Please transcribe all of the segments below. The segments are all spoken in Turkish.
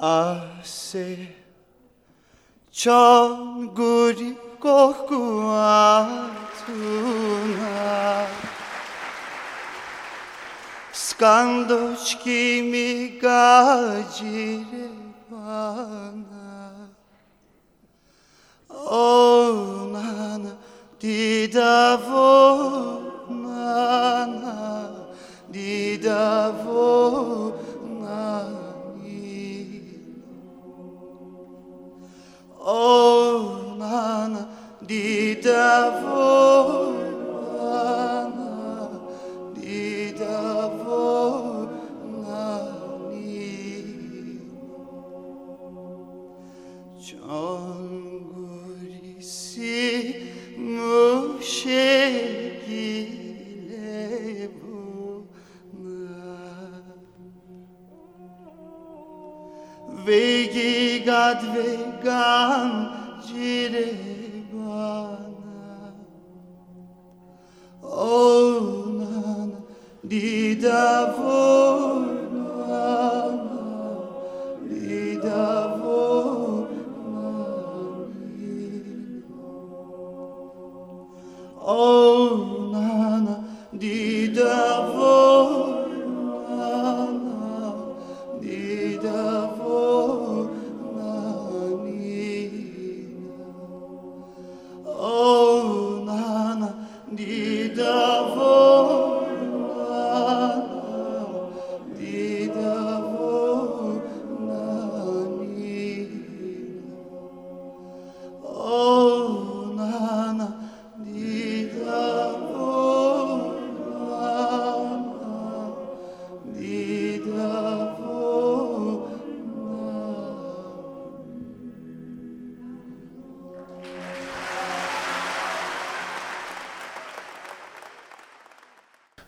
ase Çan guri koku atuna. Skandoçki mi gacire bana. Nana didavo nana Nana didavo nana didavo nani Çangurisi muşegile buna Vegi gad vegan dida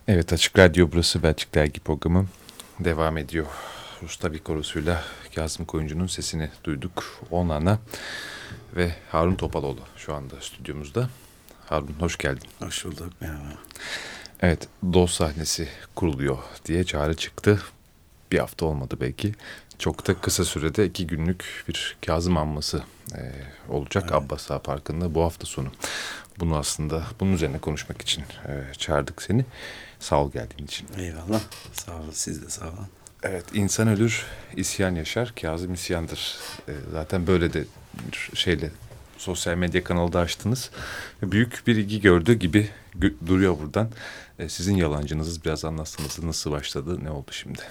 Evet Açık Radyo burası ve Açık Dergi programı devam ediyor. Usta bir korusuyla Kazım Koyuncu'nun sesini duyduk. Onana ve Harun Topaloğlu şu anda stüdyomuzda. Harun hoş geldin. Hoş bulduk merhaba. Evet dost sahnesi kuruluyor diye çağrı çıktı. Bir hafta olmadı belki. Çok da kısa sürede iki günlük bir Kazım anması e, olacak evet. Abbas Ağa Parkı'nda bu hafta sonu. Bunu aslında bunun üzerine konuşmak için e, çağırdık seni. Sağ ol geldiğin için. Eyvallah. Sağ olun. Siz de sağ olun. Evet, insan ölür, isyan yaşar, Kazım isyandır. E, zaten böyle de bir şeyle sosyal medya kanalı da açtınız. Büyük bir ilgi gördüğü gibi duruyor buradan. E, sizin yalancınız biraz anlatsanız nasıl başladı, ne oldu şimdi?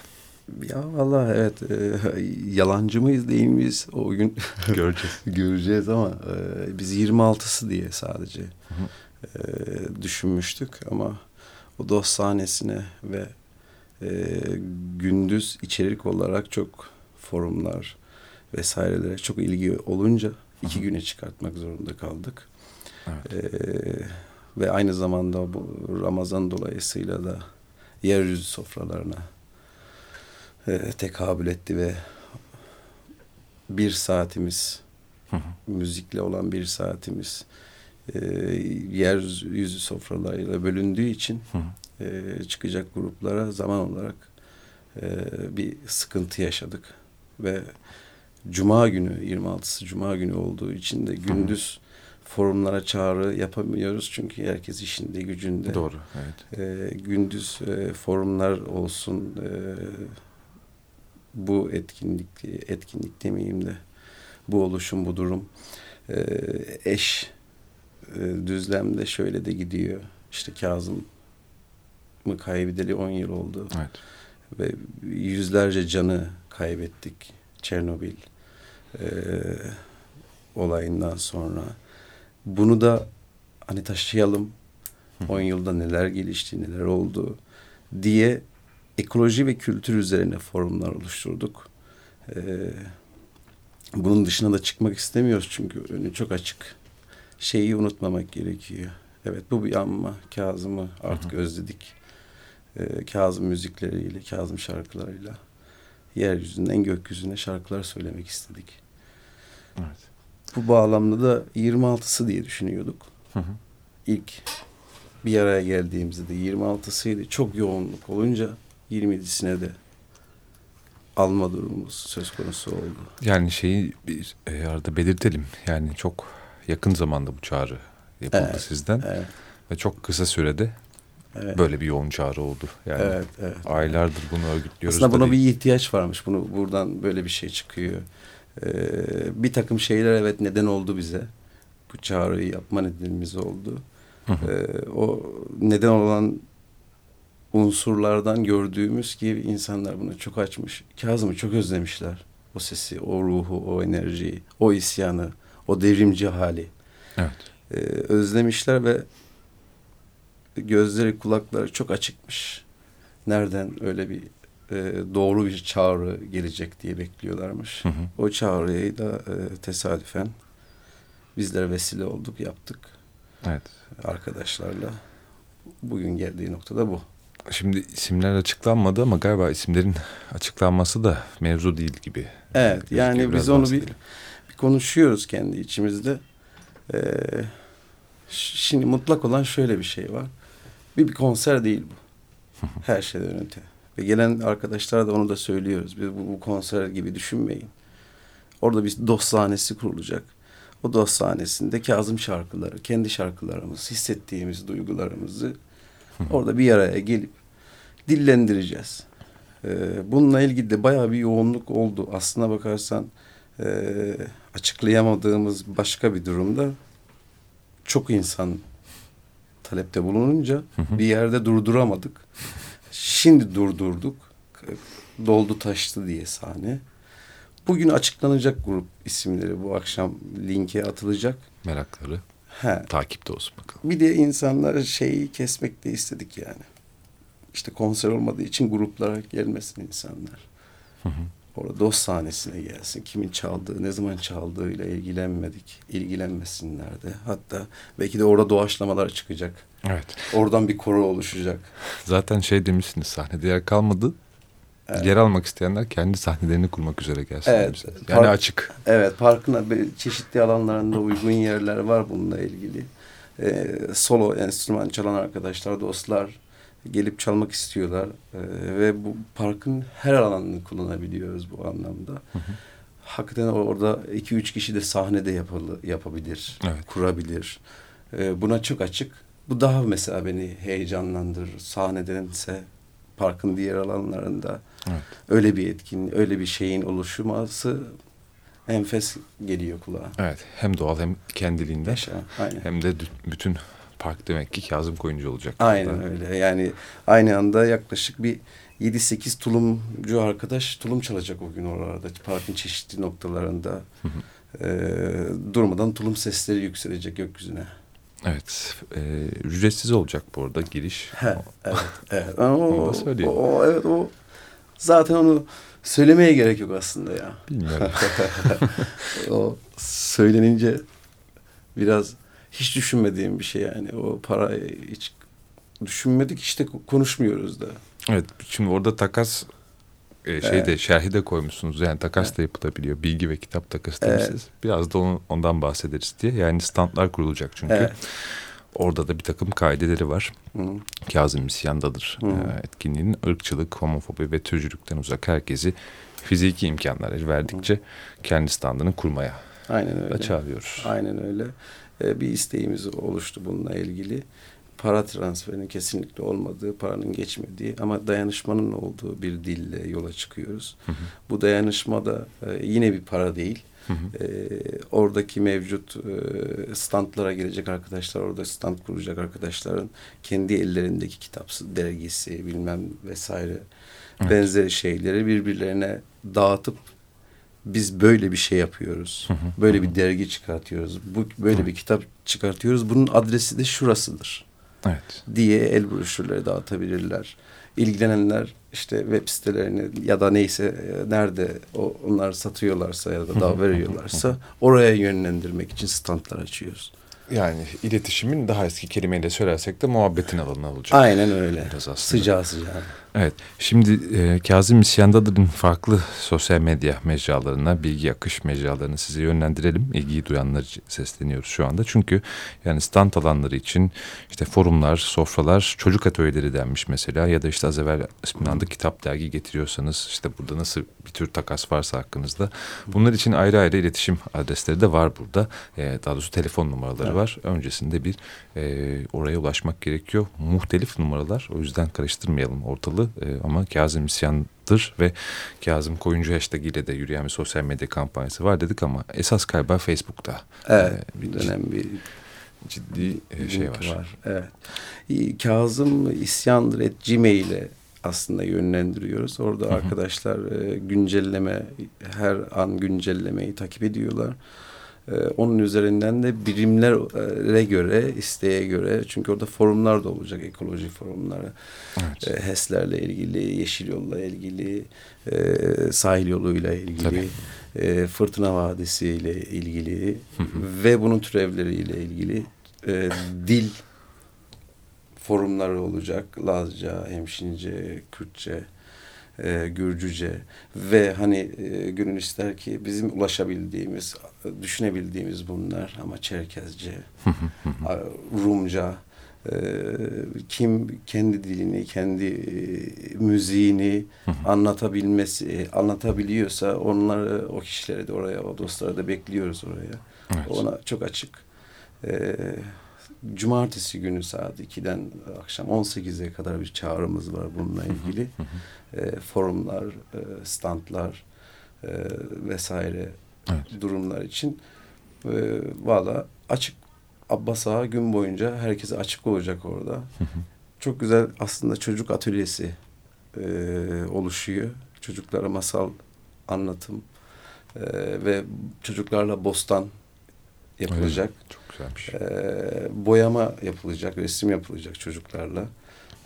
Ya vallahi evet e, yalancı mıyız değil miyiz o gün göreceğiz. göreceğiz ama e, biz 26'sı diye sadece hı hı. E, düşünmüştük ama o dost sahnesine ve e, gündüz içerik olarak çok forumlar vesairelere çok ilgi olunca iki güne çıkartmak zorunda kaldık. Evet. E, ve aynı zamanda bu Ramazan dolayısıyla da yeryüzü sofralarına e, tekabül etti ve bir saatimiz hı hı. müzikle olan bir saatimiz e, yeryüzü sofralarıyla bölündüğü için hı hı. E, çıkacak gruplara zaman olarak e, bir sıkıntı yaşadık ve Cuma günü 26'sı Cuma günü olduğu için de gündüz hı. forumlara çağrı yapamıyoruz çünkü herkes işinde gücünde. Doğru. Evet. E, gündüz e, forumlar olsun. E, bu etkinlik etkinlik demeyeyim de bu oluşum bu durum e, eş e, düzlemde şöyle de gidiyor. İşte Kazım mı kaybedeli 10 yıl oldu. Evet. Ve yüzlerce canı kaybettik. Çernobil e, olayından sonra. Bunu da hani taşıyalım. 10 yılda neler gelişti, neler oldu diye ekoloji ve kültür üzerine forumlar oluşturduk. Ee, bunun dışına da çıkmak istemiyoruz çünkü önü çok açık. Şeyi unutmamak gerekiyor. Evet bu bir anma. Kazım'ı artık hı hı. özledik. Ee, Kazım müzikleriyle, Kazım şarkılarıyla yeryüzünden gökyüzüne şarkılar söylemek istedik. Evet. Bu bağlamda da 26'sı diye düşünüyorduk. Hı hı. İlk bir araya geldiğimizde de 26'sıydı. Çok yoğunluk olunca 27'sine de alma durumumuz söz konusu oldu. Yani şeyi bir e, arada belirtelim. Yani çok yakın zamanda bu çağrı yapıldı Evet, sizden Evet, ve çok kısa sürede evet. böyle bir yoğun çağrı oldu. Yani evet, evet. aylardır bunu örgütlüyoruz. Aslında da buna bir ihtiyaç varmış. Bunu buradan böyle bir şey çıkıyor. Ee, bir takım şeyler evet neden oldu bize. Bu çağrıyı yapma nedenimiz oldu. Hı hı. Ee, o neden olan unsurlardan gördüğümüz gibi insanlar buna çok açmış. Kazım'ı çok özlemişler. O sesi, o ruhu, o enerjiyi, o isyanı, o devrimci hali. Evet. Ee, özlemişler ve gözleri kulakları çok açıkmış. Nereden öyle bir e, doğru bir çağrı gelecek diye bekliyorlarmış. Hı hı. O çağrıyı da e, tesadüfen bizler vesile olduk, yaptık Evet. arkadaşlarla. Bugün geldiği noktada bu. Şimdi isimler açıklanmadı ama galiba isimlerin açıklanması da mevzu değil gibi. Evet, gözüküyor. yani Biraz biz onu bir, bir konuşuyoruz kendi içimizde. Ee, şimdi mutlak olan şöyle bir şey var. Bir, bir konser değil bu. Her şeyden öte. Ve gelen arkadaşlara da onu da söylüyoruz. Biz bu, bu konser gibi düşünmeyin. Orada bir dost sahnesi kurulacak. O dost sahnesinde Kazım şarkıları, kendi şarkılarımız, hissettiğimiz duygularımızı orada bir araya gelip dillendireceğiz. Ee, bununla ilgili de bayağı bir yoğunluk oldu. Aslına bakarsan e, açıklayamadığımız başka bir durumda çok insan talepte bulununca bir yerde durduramadık. Şimdi durdurduk. Doldu taştı diye sahne. Bugün açıklanacak grup isimleri bu akşam linke atılacak. Merakları He. takipte olsun bakalım. Bir de insanlar şeyi kesmek de istedik yani. İşte konser olmadığı için gruplara gelmesin insanlar. Hı hı. Orada dost sahnesine gelsin. Kimin çaldığı, ne zaman çaldığıyla ilgilenmedik. İlgilenmesinler de. Hatta belki de orada doğaçlamalar çıkacak. Evet. Oradan bir koro oluşacak. Zaten şey demişsiniz sahnede yer kalmadı. Evet. Yer almak isteyenler kendi sahnelerini kurmak üzere gelsin. Evet. demişsiniz. Yani Park- açık. Evet, parkın çeşitli alanlarında uygun yerler var bununla ilgili. Ee, solo enstrüman çalan arkadaşlar, dostlar gelip çalmak istiyorlar. Ee, ve bu parkın her alanını kullanabiliyoruz bu anlamda. Hakikaten orada iki üç kişi de sahnede yapalı, yapabilir, Evet. kurabilir. Ee, buna çok açık. Bu daha mesela beni heyecanlandırır. Sahnedense parkın diğer alanlarında Evet. öyle bir etkin, öyle bir şeyin oluşması enfes geliyor kulağa. Evet. Hem doğal hem kendiliğinden. Yaşa, aynen. Hem de bütün park demek ki Kazım Koyuncu olacak. Aynen burada. öyle. Yani aynı anda yaklaşık bir 7-8 tulumcu arkadaş tulum çalacak o gün oralarda. Parkın çeşitli noktalarında. Ee, durmadan tulum sesleri yükselecek gökyüzüne. Evet. E, ücretsiz olacak bu arada giriş. He, evet, evet. Ama o, Onu da söyleyeyim. o, o- evet o zaten onu söylemeye gerek yok aslında ya. Bilmiyorum. o söylenince biraz hiç düşünmediğim bir şey yani. O parayı hiç düşünmedik işte konuşmuyoruz da. evet. Şimdi orada takas e, şeyde şerhi de koymuşsunuz. Yani takas da yapılabiliyor. Bilgi ve kitap takası Evet. demişsiniz. Biraz da onu, ondan bahsederiz diye. Yani standlar kurulacak çünkü. Evet. Orada da bir takım kaideleri var. Hı. Kazım İsyan'dadır Hı. e, etkinliğinin ırkçılık, homofobi ve türcülükten uzak herkesi fiziki imkanlar el verdikçe kendi standını kurmaya Aynen da öyle. çağırıyoruz. Aynen öyle. Ee, bir isteğimiz oluştu bununla ilgili. Para transferinin kesinlikle olmadığı, paranın geçmediği ama dayanışmanın olduğu bir dille yola çıkıyoruz. Bu dayanışma da e, yine bir para değil. Hı hı. Ee, oradaki mevcut e, standlara gelecek arkadaşlar, orada stand kuracak arkadaşların kendi ellerindeki kitapsız dergisi bilmem vesaire Evet. benzeri şeyleri birbirlerine dağıtıp biz böyle bir şey yapıyoruz. Hı hı, Böyle hı bir dergi çıkartıyoruz. Bu böyle bir kitap çıkartıyoruz. Bunun adresi de şurasıdır Evet. diye el broşürleri dağıtabilirler. İlgilenenler işte web sitelerini ya da neyse e, nerede o onlar satıyorlarsa ya da daha veriyorlarsa oraya yönlendirmek için standlar açıyoruz. Yani iletişimin daha eski kelimeyle söylersek de muhabbetin alanı olacak. Aynen öyle. Biraz aslında. Sıcağı sıcağı. Evet, şimdi e, Kazım İsyandadı'nın farklı sosyal medya mecralarına, bilgi akış mecralarına size yönlendirelim. İlgiyi duyanlar sesleniyoruz şu anda. Çünkü yani stand alanları için işte forumlar, sofralar, çocuk atölyeleri denmiş mesela. Ya da işte az evvel ismini andık kitap dergi getiriyorsanız işte burada nasıl bir tür takas varsa hakkınızda. Bunlar için ayrı ayrı iletişim adresleri de var burada. E, daha doğrusu telefon numaraları evet. var. Öncesinde bir e, oraya ulaşmak gerekiyor. Muhtelif numaralar o yüzden karıştırmayalım ortalığı e, ama Kazım İsyan'dır ve Kazım Koyuncu hashtag ile de yürüyen bir sosyal medya kampanyası var dedik ama esas galiba Facebook'ta. Evet e, bir dönem bir ciddi e, şey var. var. Evet. Kazım İsyandır et Gmail'e aslında yönlendiriyoruz. Orada hı hı. arkadaşlar e, güncelleme her an güncellemeyi takip ediyorlar. Ee, onun üzerinden de birimlere göre, isteğe göre çünkü orada forumlar da olacak, ekoloji forumları. Evet. E, HES'lerle ilgili, yeşil yolla ilgili, e, sahil yoluyla ilgili, e, Fırtına Vadisi ile ilgili ve bunun türevleriyle ilgili e, dil forumları olacak. Lazca, Hemşince, Kürtçe, e, Gürcüce ve hani e, gönül ister ki bizim ulaşabildiğimiz, düşünebildiğimiz bunlar ama Çerkezce, Rumca, e, kim kendi dilini, kendi e, müziğini anlatabilmesi, e, anlatabiliyorsa onları, o kişileri de oraya, o dostları da bekliyoruz oraya. Evet. Ona çok açık. E, Cumartesi günü saat 2'den akşam 18'e kadar bir çağrımız var bununla ilgili. e, forumlar, e, standlar e, vesaire evet. durumlar için. E, Valla açık Abbas Ağa gün boyunca herkese açık olacak orada. Çok güzel aslında çocuk atölyesi e, oluşuyor. Çocuklara masal anlatım e, ve çocuklarla bostan yapılacak. Öyle, çok güzelmiş. E, boyama yapılacak, resim yapılacak çocuklarla.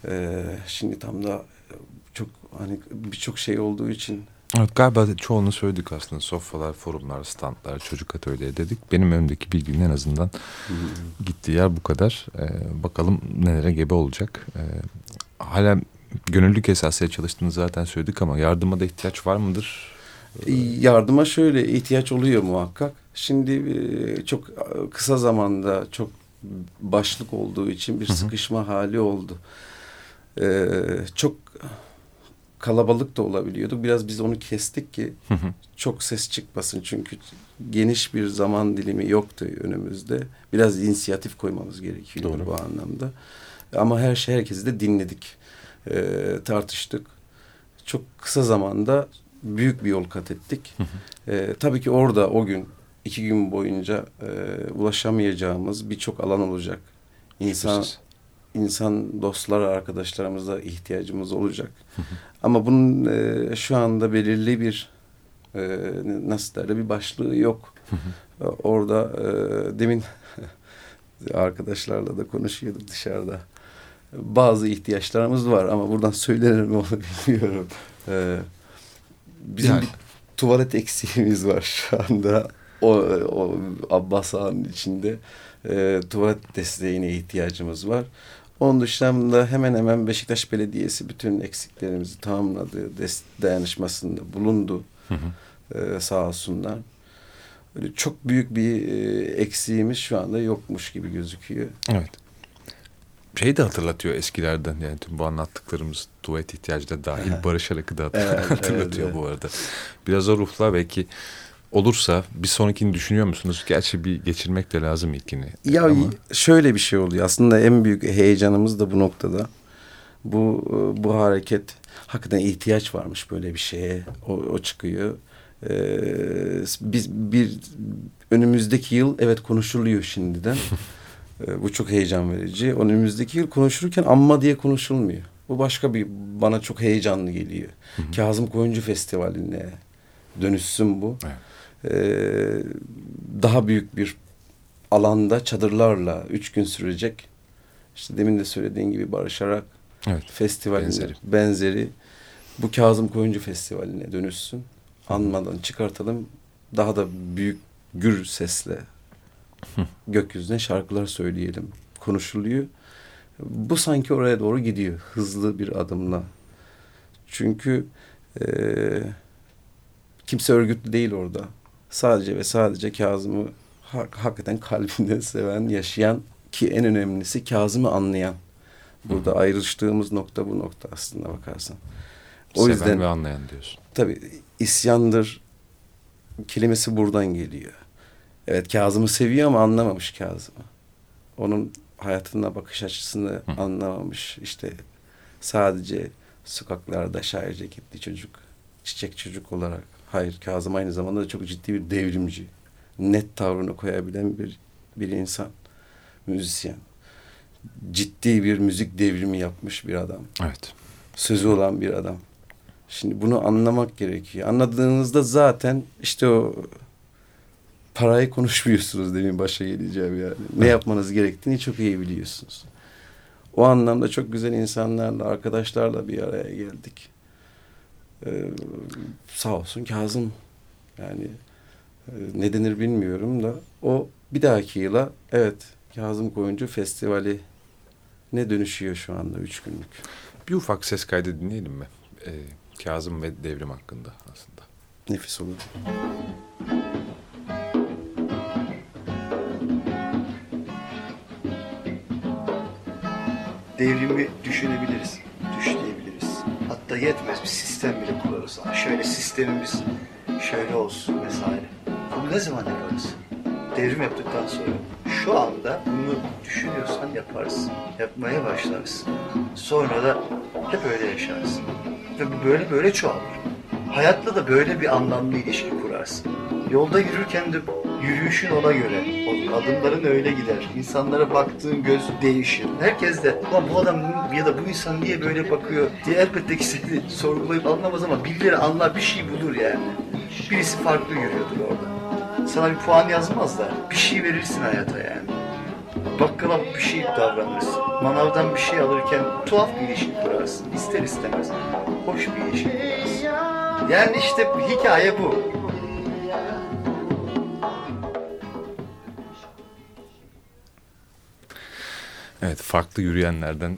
E, şimdi tam da çok hani birçok şey olduğu için Evet galiba çoğunu söyledik aslında. Sofralar, forumlar, standlar, çocuk atölye dedik. Benim önümdeki bilginin en azından hmm. gittiği yer bu kadar. Ee, bakalım nelere gebe olacak. Ee, hala gönüllülük esasıyla çalıştığını zaten söyledik ama yardıma da ihtiyaç var mıdır? Yardıma şöyle ihtiyaç oluyor muhakkak. Şimdi e, çok kısa zamanda çok başlık olduğu için bir sıkışma hali oldu. Ee, çok kalabalık da olabiliyordu. Biraz biz onu kestik ki çok ses çıkmasın. Çünkü geniş bir zaman dilimi yoktu önümüzde. Biraz inisiyatif koymamız gerekiyor Doğru. bu anlamda. Ama her şey herkesi de dinledik. Ee, tartıştık. Çok kısa zamanda büyük bir yol kat ettik. ee, tabii ki orada o gün iki gün boyunca e, ulaşamayacağımız birçok alan olacak. İnsan Şüphesiz insan dostlar arkadaşlarımıza ihtiyacımız olacak. Ama bunun e, şu anda belirli bir e, nasıl derler bir başlığı yok. Orada e, demin arkadaşlarla da konuşuyorduk dışarıda. Bazı ihtiyaçlarımız var ama buradan söylenir mi onu bilmiyorum. E, bizim yani. bir tuvalet eksiğimiz var şu anda. O, o Abbas Ağa'nın içinde e, tuvalet desteğine ihtiyacımız var. Onun dışında hemen hemen Beşiktaş Belediyesi bütün eksiklerimizi tamamladı. Dayanışmasında bulundu. Hı hı. Ee, sağ olsunlar. Öyle çok büyük bir e, eksiğimiz şu anda yokmuş gibi gözüküyor. Evet. Şey de hatırlatıyor eskilerden yani tüm bu anlattıklarımız tuvalet ihtiyacı da dahil Barış Arak'ı da hatırlatıyor evet, bu arada. Biraz o ruhla belki olursa bir sonrakini düşünüyor musunuz? Gerçi bir geçirmek de lazım ilkini. Ya Ama... şöyle bir şey oluyor. Aslında en büyük heyecanımız da bu noktada. Bu bu hareket hakikaten ihtiyaç varmış böyle bir şeye. O, o çıkıyor. Ee, biz bir önümüzdeki yıl evet konuşuluyor şimdiden. ee, bu çok heyecan verici. Önümüzdeki yıl konuşurken amma diye konuşulmuyor. Bu başka bir bana çok heyecanlı geliyor. Kazım Koyuncu Festivali'ne dönüşsün bu. Evet e, daha büyük bir alanda çadırlarla üç gün sürecek. İşte demin de söylediğin gibi barışarak evet, festivalin benzeri. benzeri bu Kazım Koyuncu Festivali'ne dönüşsün. Anmadan çıkartalım. Daha da büyük gür sesle gökyüzüne şarkılar söyleyelim. Konuşuluyor. Bu sanki oraya doğru gidiyor. Hızlı bir adımla. Çünkü e, kimse örgütlü değil orada. Sadece ve sadece Kazım'ı hak, hakikaten kalbinden seven, yaşayan ki en önemlisi Kazım'ı anlayan. Burada Hı. ayrıştığımız nokta bu nokta aslında bakarsan. O Seven yüzden ve anlayan diyorsun. Tabii isyandır kelimesi buradan geliyor. Evet Kazım'ı seviyor ama anlamamış Kazım'ı. Onun hayatına bakış açısını Hı. anlamamış. İşte sadece sokaklarda şair ceketli çocuk, çiçek çocuk olarak. Hayır Kazım aynı zamanda da çok ciddi bir devrimci. Net tavrını koyabilen bir, bir insan. Müzisyen. Ciddi bir müzik devrimi yapmış bir adam. Evet. Sözü olan bir adam. Şimdi bunu anlamak gerekiyor. Anladığınızda zaten işte o parayı konuşmuyorsunuz demin başa geleceğim yani. Ne yapmanız gerektiğini çok iyi biliyorsunuz. O anlamda çok güzel insanlarla, arkadaşlarla bir araya geldik. Ee, sağ olsun Kazım yani e, ne denir bilmiyorum da o bir dahaki yıla evet Kazım Koyuncu Festivali ne dönüşüyor şu anda üç günlük. Bir ufak ses kaydı dinleyelim mi? Ee, Kazım ve devrim hakkında aslında. Nefis olur. Devrimi düşünebiliriz, düşleyebiliriz. Hatta yetmez bir sistem bile kurarız. Şöyle sistemimiz şöyle olsun vesaire. Bunu ne zaman yaparız? Devrim yaptıktan sonra. Şu anda bunu düşünüyorsan yaparız. Yapmaya başlarız. Sonra da hep öyle yaşarsın. Ve böyle böyle çoğalır. Hayatla da böyle bir anlamlı ilişki kurarsın. Yolda yürürken de yürüyüşün ona göre. Adımların öyle gider. İnsanlara baktığın göz değişir. Herkes de bu adam ya da bu insan niye böyle bakıyor diye elbette ki seni sorgulayıp anlamaz ama birileri anlar bir şey bulur yani. Birisi farklı yürüyordur orada. Sana bir puan yazmazlar. Bir şey verirsin hayata yani. Bakkala bir şey davranırsın. Manavdan bir şey alırken tuhaf bir ilişki kurarsın. İster istemez. Hoş bir ilişki kurarsın. Yani işte hikaye bu. Evet farklı yürüyenlerden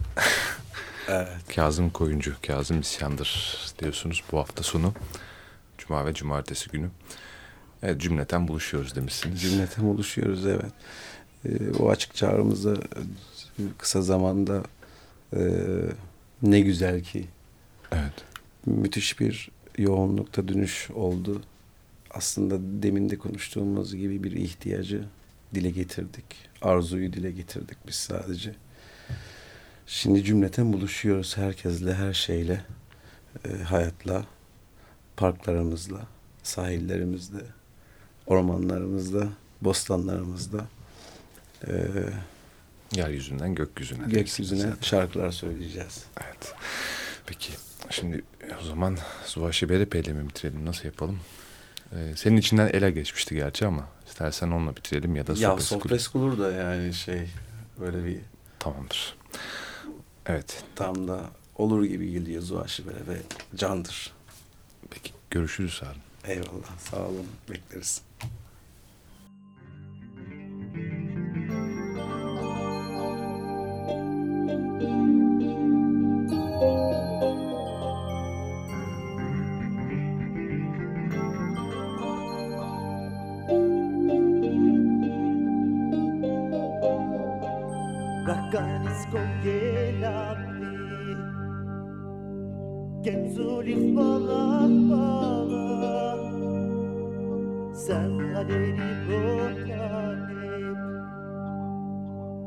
evet. Kazım Koyuncu, Kazım İsyandır diyorsunuz bu hafta sonu. Cuma ve cumartesi günü. Evet cümleten buluşuyoruz demişsiniz. Cümleten buluşuyoruz evet. Ee, o açık çağrımızda kısa zamanda e, ne güzel ki. Evet. Müthiş bir yoğunlukta dönüş oldu. Aslında demin de konuştuğumuz gibi bir ihtiyacı dile getirdik. Arzuyu dile getirdik biz sadece. Şimdi cümleten buluşuyoruz herkesle, her şeyle, e, hayatla, parklarımızla, sahillerimizde, ormanlarımızda, bostanlarımızda. E, Yeryüzünden gökyüzüne. Gökyüzüne şarkılar söyleyeceğiz. Evet. Peki şimdi o zaman Zuvaşi Berepe ile mi bitirelim? Nasıl yapalım? Ee, senin içinden ele geçmişti gerçi ama istersen onunla bitirelim ya da Ya Sopres Kulur da yani şey böyle bir... Tamamdır. Evet. Tam da olur gibi geliyor Zuvaşi Berepe candır. Peki görüşürüz Harun. Eyvallah sağ olun bekleriz. كنزولي خبالة خبالة سن غديري بوكاني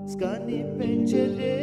سكاني بنجري